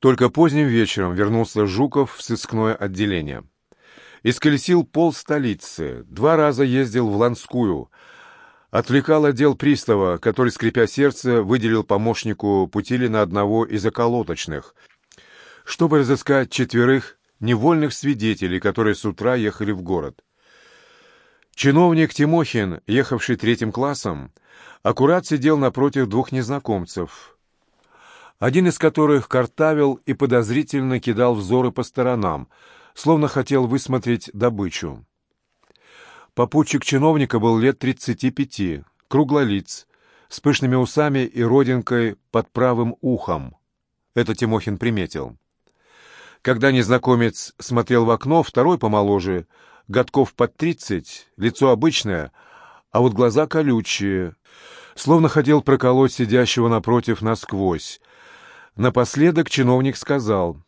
Только поздним вечером вернулся Жуков в сыскное отделение. Исколесил пол столицы, два раза ездил в Ланскую, отвлекал отдел пристава, который, скрипя сердце, выделил помощнику Путилина одного из околоточных, чтобы разыскать четверых невольных свидетелей, которые с утра ехали в город. Чиновник Тимохин, ехавший третьим классом, аккурат сидел напротив двух незнакомцев, один из которых картавил и подозрительно кидал взоры по сторонам, словно хотел высмотреть добычу. Попутчик чиновника был лет тридцати пяти, круглолиц, с пышными усами и родинкой под правым ухом. Это Тимохин приметил. Когда незнакомец смотрел в окно, второй помоложе, годков под тридцать, лицо обычное, а вот глаза колючие, словно хотел проколоть сидящего напротив насквозь. Напоследок чиновник сказал,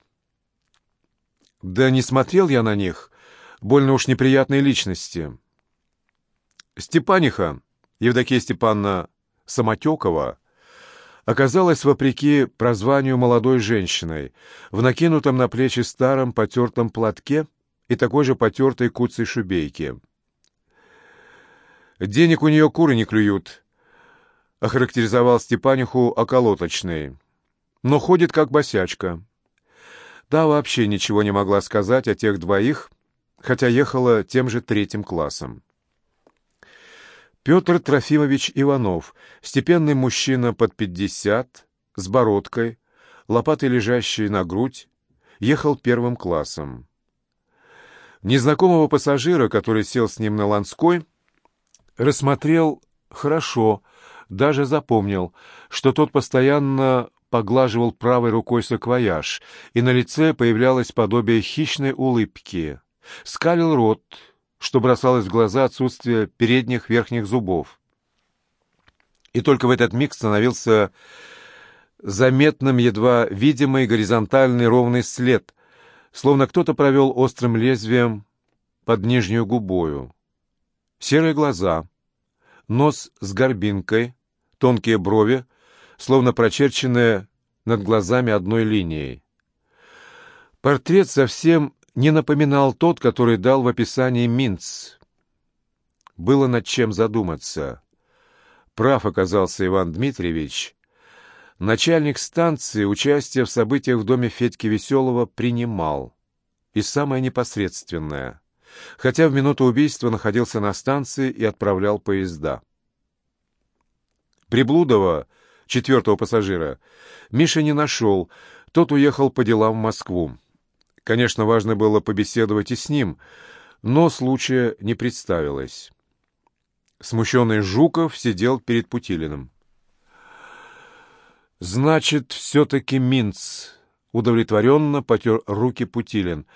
«Да не смотрел я на них, больно уж неприятные личности». Степаниха, Евдокия Степановна Самотекова, оказалась, вопреки прозванию молодой женщиной, в накинутом на плечи старом потертом платке и такой же потертой куцей шубейке. «Денег у нее куры не клюют», — охарактеризовал Степаниху околоточный. «Но ходит как босячка». Да, вообще ничего не могла сказать о тех двоих, хотя ехала тем же третьим классом. Петр Трофимович Иванов, степенный мужчина под пятьдесят, с бородкой, лопатой лежащей на грудь, ехал первым классом. Незнакомого пассажира, который сел с ним на Ланской, рассмотрел хорошо, даже запомнил, что тот постоянно поглаживал правой рукой саквояж, и на лице появлялось подобие хищной улыбки. Скалил рот, что бросалось в глаза отсутствие передних верхних зубов. И только в этот миг становился заметным едва видимый горизонтальный ровный след, словно кто-то провел острым лезвием под нижнюю губою. Серые глаза, нос с горбинкой, тонкие брови, словно прочерченные над глазами одной линией. Портрет совсем не напоминал тот, который дал в описании Минц. Было над чем задуматься. Прав оказался Иван Дмитриевич. Начальник станции участие в событиях в доме Федьки Веселого принимал. И самое непосредственное. Хотя в минуту убийства находился на станции и отправлял поезда. Приблудова, четвертого пассажира, Миша не нашел, тот уехал по делам в Москву. Конечно, важно было побеседовать и с ним, но случая не представилось. Смущенный Жуков сидел перед Путилиным. «Значит, все-таки Минц», — удовлетворенно потер руки Путилин,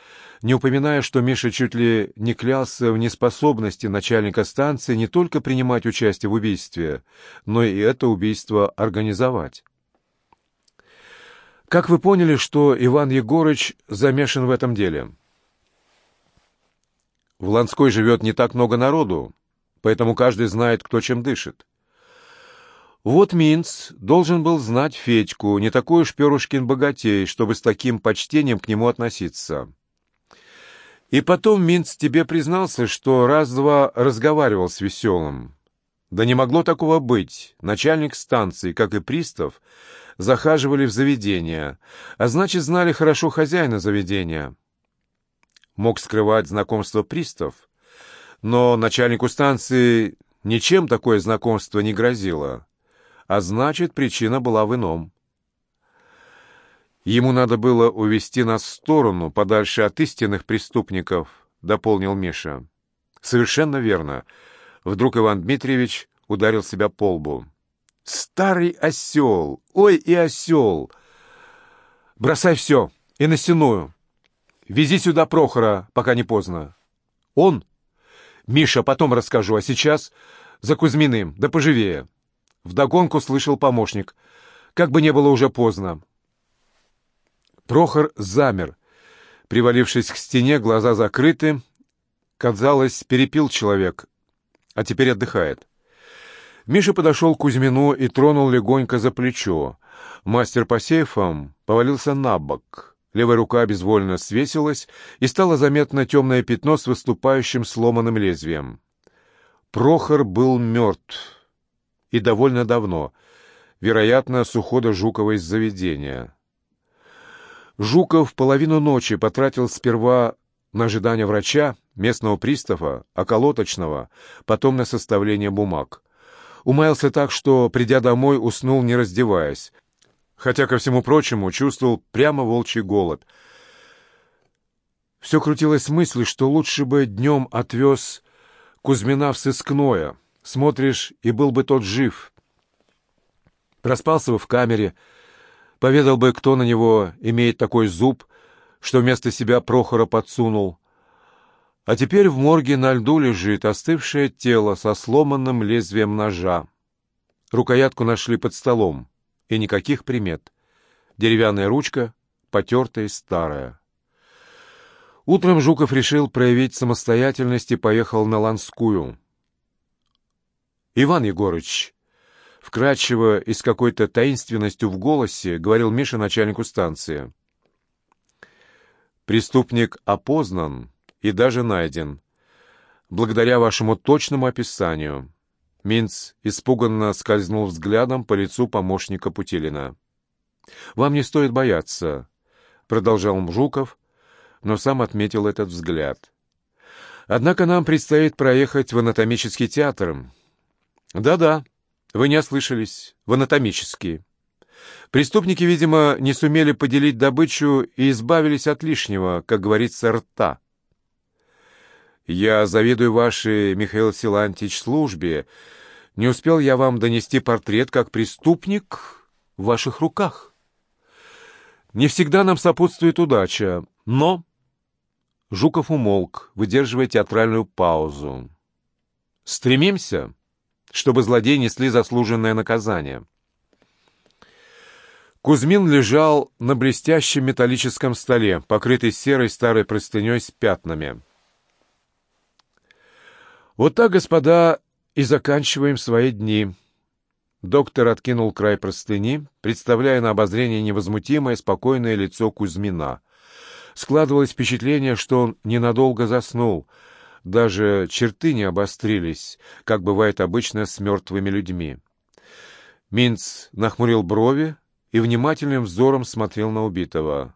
не упоминая, что Миша чуть ли не клялся в неспособности начальника станции не только принимать участие в убийстве, но и это убийство организовать. Как вы поняли, что Иван Егорыч замешан в этом деле? В Ланской живет не так много народу, поэтому каждый знает, кто чем дышит. Вот Минц должен был знать Федьку, не такой уж Перушкин богатей, чтобы с таким почтением к нему относиться. И потом Минц тебе признался, что раз-два разговаривал с Веселым. Да не могло такого быть. Начальник станции, как и пристав, захаживали в заведение, а значит, знали хорошо хозяина заведения. Мог скрывать знакомство пристав, но начальнику станции ничем такое знакомство не грозило, а значит, причина была в ином. Ему надо было увести нас в сторону, подальше от истинных преступников, дополнил Миша. Совершенно верно. Вдруг Иван Дмитриевич ударил себя по лбу. Старый осел! Ой, и осел! Бросай все и на стеную. Вези сюда Прохора, пока не поздно. Он? Миша, потом расскажу, а сейчас за Кузьминым, да поживее. Вдогонку слышал помощник. Как бы не было уже поздно. Прохор замер. Привалившись к стене, глаза закрыты. Казалось, перепил человек, а теперь отдыхает. Миша подошел к Кузьмину и тронул легонько за плечо, Мастер по сейфам повалился на бок. Левая рука безвольно свесилась, и стало заметно темное пятно с выступающим сломанным лезвием. Прохор был мертв. И довольно давно. Вероятно, с ухода Жукова из заведения. Жуков половину ночи потратил сперва на ожидание врача, местного пристава, околоточного, потом на составление бумаг. Умаялся так, что, придя домой, уснул, не раздеваясь, хотя, ко всему прочему, чувствовал прямо волчий голод. Все крутилось в мысли, что лучше бы днем отвез Кузьмина в сыскное. Смотришь, и был бы тот жив. Проспался бы в камере, поведал бы, кто на него имеет такой зуб, что вместо себя Прохора подсунул. А теперь в морге на льду лежит остывшее тело со сломанным лезвием ножа. Рукоятку нашли под столом, и никаких примет. Деревянная ручка, потертая и старая. Утром Жуков решил проявить самостоятельность и поехал на Ланскую. «Иван Егорыч», вкрадчиво и с какой-то таинственностью в голосе говорил Миша начальнику станции. «Преступник опознан и даже найден, благодаря вашему точному описанию». Минц испуганно скользнул взглядом по лицу помощника Путилина. «Вам не стоит бояться», — продолжал Жуков, но сам отметил этот взгляд. «Однако нам предстоит проехать в анатомический театр». «Да-да, вы не ослышались, в анатомический». Преступники, видимо, не сумели поделить добычу и избавились от лишнего, как говорится, рта. «Я завидую вашей, Михаил Силантич, службе. Не успел я вам донести портрет как преступник в ваших руках. Не всегда нам сопутствует удача, но...» Жуков умолк, выдерживая театральную паузу. «Стремимся, чтобы злодеи несли заслуженное наказание». Кузьмин лежал на блестящем металлическом столе, покрытый серой старой простыней с пятнами. «Вот так, господа, и заканчиваем свои дни». Доктор откинул край простыни, представляя на обозрение невозмутимое, спокойное лицо Кузьмина — Складывалось впечатление, что он ненадолго заснул. Даже черты не обострились, как бывает обычно с мертвыми людьми. Минц нахмурил брови и внимательным взором смотрел на убитого.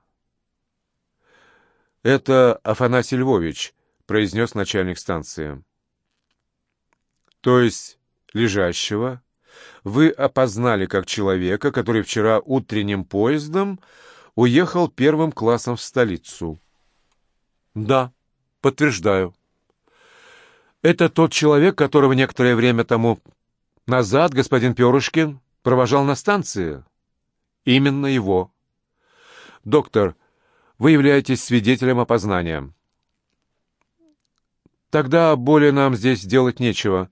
«Это Афанасий Львович», — произнес начальник станции. «То есть лежащего вы опознали как человека, который вчера утренним поездом уехал первым классом в столицу. Да, подтверждаю. Это тот человек, которого некоторое время тому назад господин Перышкин провожал на станции? Именно его. Доктор, вы являетесь свидетелем опознания. Тогда более нам здесь делать нечего.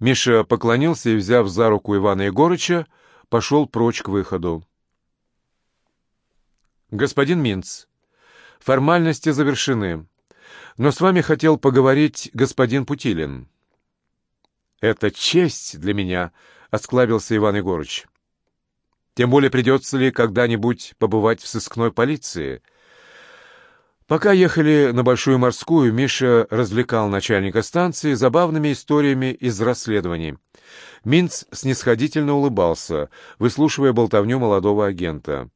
Миша поклонился и, взяв за руку Ивана Егорыча, пошел прочь к выходу. «Господин Минц, формальности завершены, но с вами хотел поговорить господин Путилин». «Это честь для меня», — осклабился Иван Егорыч. «Тем более придется ли когда-нибудь побывать в сыскной полиции?» Пока ехали на Большую морскую, Миша развлекал начальника станции забавными историями из расследований. Минц снисходительно улыбался, выслушивая болтовню молодого агента.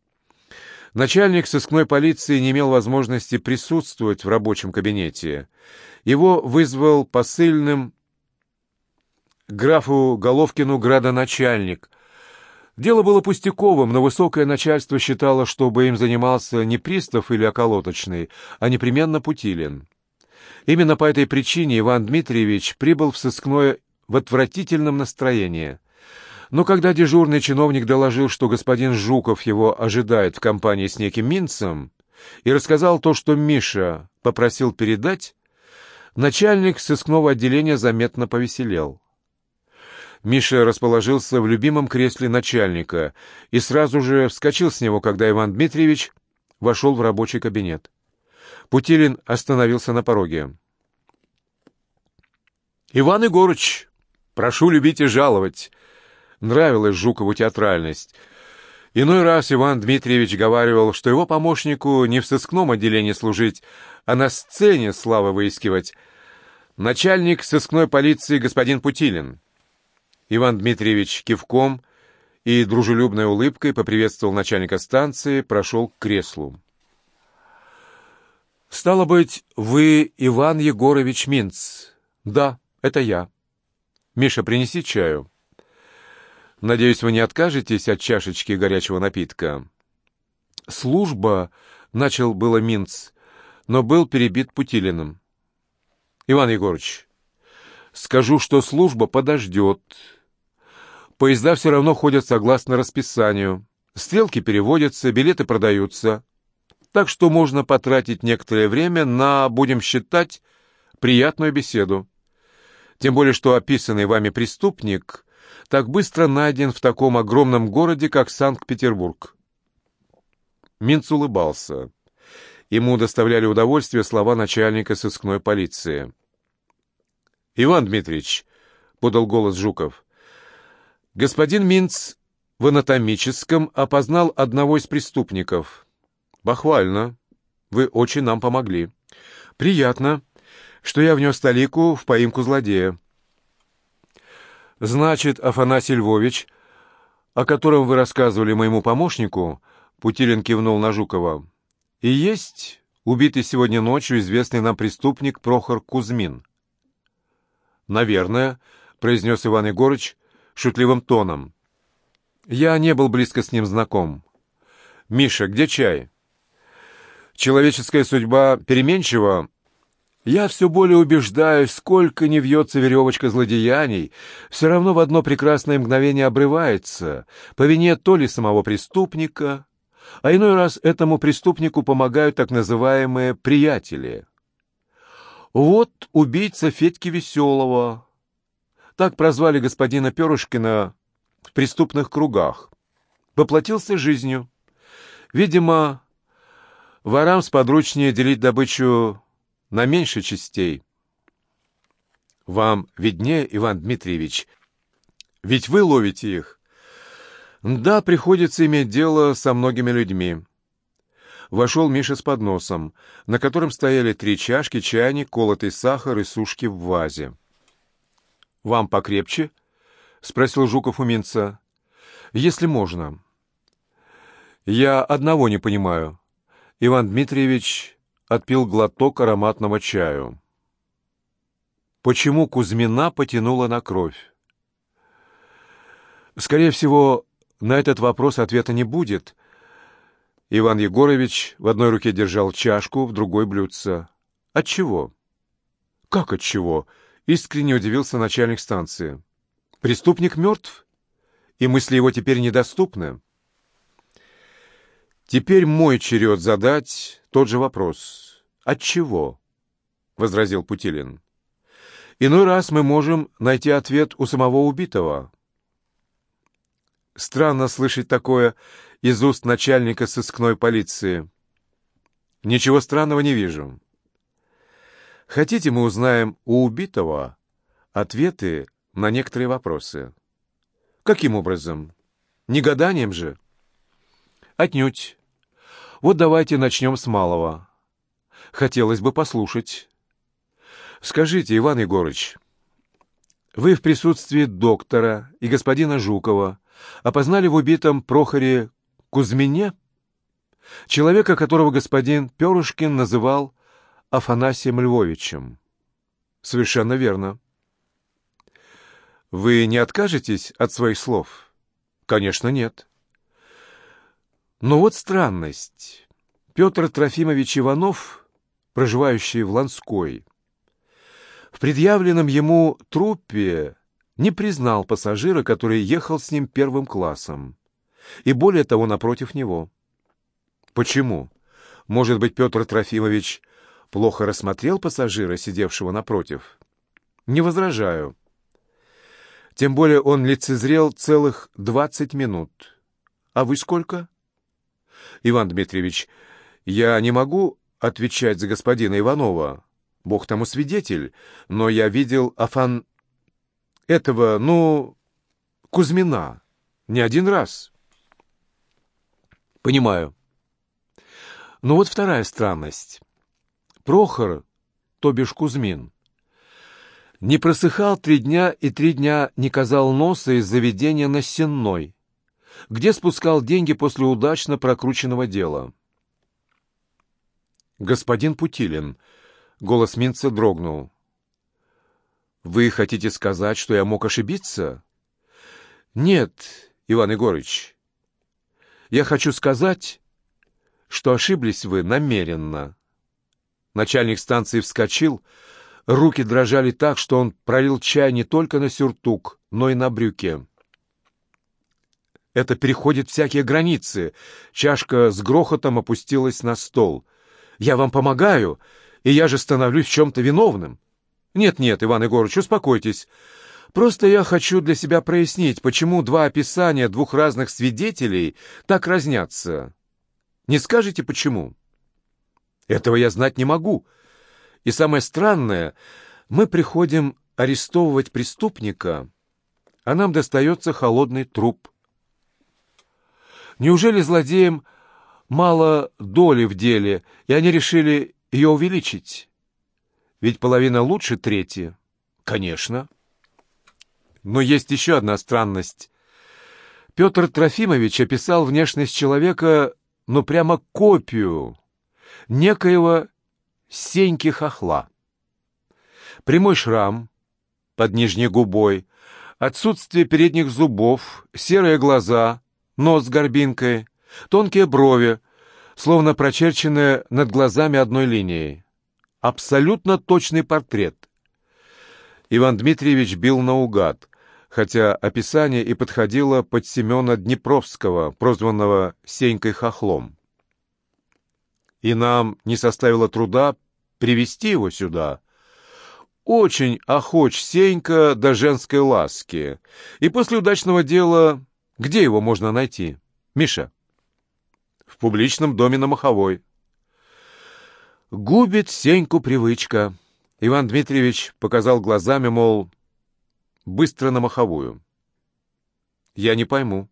Начальник сыскной полиции не имел возможности присутствовать в рабочем кабинете. Его вызвал посыльным графу Головкину градоначальник. Дело было пустяковым, но высокое начальство считало, чтобы им занимался не пристав или околоточный, а непременно Путилин. Именно по этой причине Иван Дмитриевич прибыл в сыскное в отвратительном настроении – но когда дежурный чиновник доложил, что господин Жуков его ожидает в компании с неким Минцем, и рассказал то, что Миша попросил передать, начальник сыскного отделения заметно повеселел. Миша расположился в любимом кресле начальника и сразу же вскочил с него, когда Иван Дмитриевич вошел в рабочий кабинет. Путилин остановился на пороге. «Иван Егорыч, прошу любить и жаловать. Нравилась Жукову театральность. Иной раз Иван Дмитриевич говаривал, что его помощнику не в сыскном отделении служить, а на сцене славы выискивать. Начальник сыскной полиции господин Путилин. Иван Дмитриевич кивком и дружелюбной улыбкой поприветствовал начальника станции, прошел к креслу. «Стало быть, вы Иван Егорович Минц?» «Да, это я». «Миша, принеси чаю». «Надеюсь, вы не откажетесь от чашечки горячего напитка?» «Служба», — начал было Минц, но был перебит Путилиным. «Иван Егорович, скажу, что служба подождет. Поезда все равно ходят согласно расписанию. Стрелки переводятся, билеты продаются так что можно потратить некоторое время на, будем считать, приятную беседу. Тем более, что описанный вами преступник так быстро найден в таком огромном городе, как Санкт-Петербург. Минц улыбался. Ему доставляли удовольствие слова начальника сыскной полиции. «Иван Дмитриевич», — подал голос Жуков, — «господин Минц в анатомическом опознал одного из преступников». «Похвально. Вы очень нам помогли. Приятно, что я внес талику в поимку злодея». «Значит, Афанасий Львович, о котором вы рассказывали моему помощнику, — Путилин кивнул на Жукова, — и есть убитый сегодня ночью известный нам преступник Прохор Кузьмин?» «Наверное», — произнес Иван Егорыч шутливым тоном. «Я не был близко с ним знаком. Миша, где чай?» человеческая судьба переменчива, я все более убеждаюсь, сколько не вьется веревочка злодеяний, все равно в одно прекрасное мгновение обрывается, по вине то ли самого преступника, а иной раз этому преступнику помогают так называемые «приятели». Вот убийца Федьки Веселого. Так прозвали господина Перышкина в преступных кругах. Поплатился жизнью. Видимо, Ворам сподручнее делить добычу на меньше частей. Вам виднее, Иван Дмитриевич, ведь вы ловите их. Да, приходится иметь дело со многими людьми. Вошел Миша с подносом, на котором стояли три чашки, чайник, колотый сахар и сушки в вазе. «Вам покрепче?» — спросил Жуков у Минца. «Если можно». «Я одного не понимаю. Иван Дмитриевич отпил глоток ароматного чаю. Почему Кузьмина потянула на кровь? Скорее всего, на этот вопрос ответа не будет. Иван Егорович в одной руке держал чашку, в другой — блюдце. От чего? Как от чего? Искренне удивился начальник станции. Преступник мертв? И мысли его теперь недоступны? Теперь мой черед задать тот же вопрос. От чего? возразил Путилин. Иной раз мы можем найти ответ у самого убитого. Странно слышать такое из уст начальника сыскной полиции. Ничего странного не вижу. Хотите, мы узнаем у убитого ответы на некоторые вопросы? Каким образом? Не гаданием же? Отнюдь. Вот давайте начнем с малого. Хотелось бы послушать. Скажите, Иван Егорыч, вы в присутствии доктора и господина Жукова опознали в убитом Прохоре Кузьмине человека, которого господин Перышкин называл Афанасием Львовичем? Совершенно верно. Вы не откажетесь от своих слов? Конечно, нет. Но вот странность. Петр Трофимович Иванов, проживающий в Ланской, в предъявленном ему трупе не признал пассажира, который ехал с ним первым классом, и более того, напротив него. Почему? Может быть, Петр Трофимович плохо рассмотрел пассажира, сидевшего напротив? Не возражаю. Тем более он лицезрел целых двадцать минут. А вы сколько? Иван Дмитриевич, я не могу отвечать за господина Иванова. Бог тому свидетель, но я видел Афан... этого, ну, Кузьмина не один раз. Понимаю. Но вот вторая странность. Прохор, то бишь Кузьмин, не просыхал три дня и три дня не казал носа из заведения на Сенной, где спускал деньги после удачно прокрученного дела. «Господин Путилин», — голос Минца дрогнул, — «вы хотите сказать, что я мог ошибиться?» «Нет, Иван Егорыч, я хочу сказать, что ошиблись вы намеренно». Начальник станции вскочил, руки дрожали так, что он пролил чай не только на сюртук, но и на брюки. Это переходит всякие границы. Чашка с грохотом опустилась на стол. «Я вам помогаю, и я же становлюсь в чем-то виновным». «Нет-нет, Иван Егорович, успокойтесь. Просто я хочу для себя прояснить, почему два описания двух разных свидетелей так разнятся. Не скажете, почему?» «Этого я знать не могу. И самое странное, мы приходим арестовывать преступника, а нам достается холодный труп». Неужели злодеям мало доли в деле, и они решили ее увеличить? Ведь половина лучше трети. Конечно. Но есть еще одна странность. Петр Трофимович описал внешность человека, ну прямо копию некоего Сеньки Хохла. Прямой шрам под нижней губой, отсутствие передних зубов, серые глаза — нос с горбинкой, тонкие брови, словно прочерченные над глазами одной линией. Абсолютно точный портрет. Иван Дмитриевич бил наугад, хотя описание и подходило под Семена Днепровского, прозванного Сенькой Хохлом. И нам не составило труда привести его сюда. Очень охоч Сенька до женской ласки, и после удачного дела где его можно найти? Миша? В публичном доме на Маховой. Губит Сеньку привычка. Иван Дмитриевич показал глазами, мол, быстро на Маховую. Я не пойму,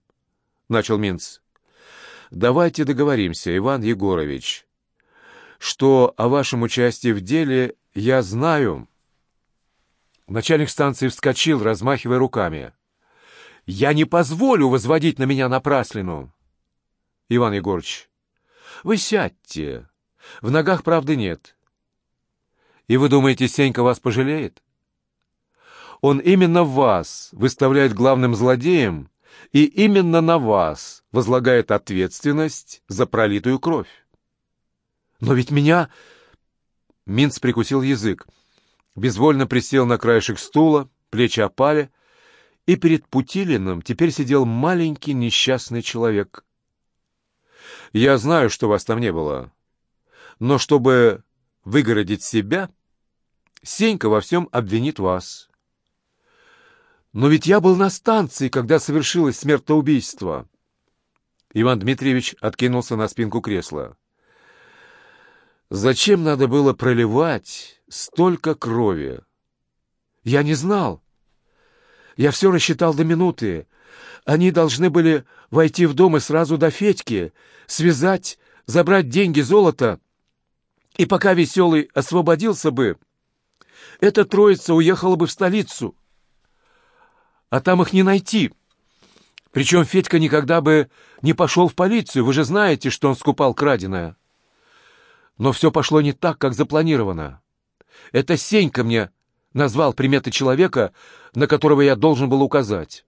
начал Минц. Давайте договоримся, Иван Егорович, что о вашем участии в деле я знаю. Начальник станции вскочил, размахивая руками. Я не позволю возводить на меня напраслину. Иван Егорович, вы сядьте. В ногах правды нет. И вы думаете, Сенька вас пожалеет? Он именно вас выставляет главным злодеем и именно на вас возлагает ответственность за пролитую кровь. Но ведь меня... Минц прикусил язык, безвольно присел на краешек стула, плечи опали, и перед Путилиным теперь сидел маленький несчастный человек. «Я знаю, что вас там не было, но чтобы выгородить себя, Сенька во всем обвинит вас». «Но ведь я был на станции, когда совершилось смертоубийство». Иван Дмитриевич откинулся на спинку кресла. «Зачем надо было проливать столько крови?» «Я не знал. Я все рассчитал до минуты. Они должны были войти в дом и сразу до Федьки, связать, забрать деньги, золото. И пока Веселый освободился бы, эта троица уехала бы в столицу. А там их не найти. Причем Федька никогда бы не пошел в полицию, вы же знаете, что он скупал краденое. Но все пошло не так, как запланировано. Это Сенька мне назвал приметы человека, на которого я должен был указать.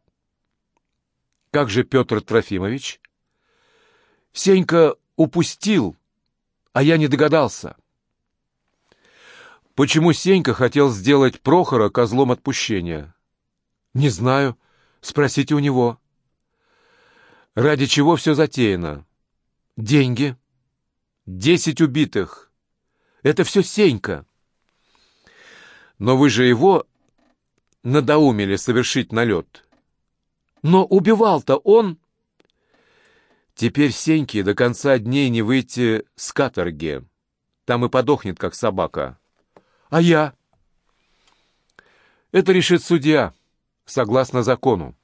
Как же Петр Трофимович? Сенька упустил, а я не догадался. Почему Сенька хотел сделать Прохора козлом отпущения? Не знаю. Спросите у него. Ради чего все затеяно? Деньги. Десять убитых. Это все Сенька. Но вы же его надоумили совершить налет. Но убивал-то он... Теперь Сеньке до конца дней не выйти с каторги. Там и подохнет, как собака. А я? Это решит судья, согласно закону.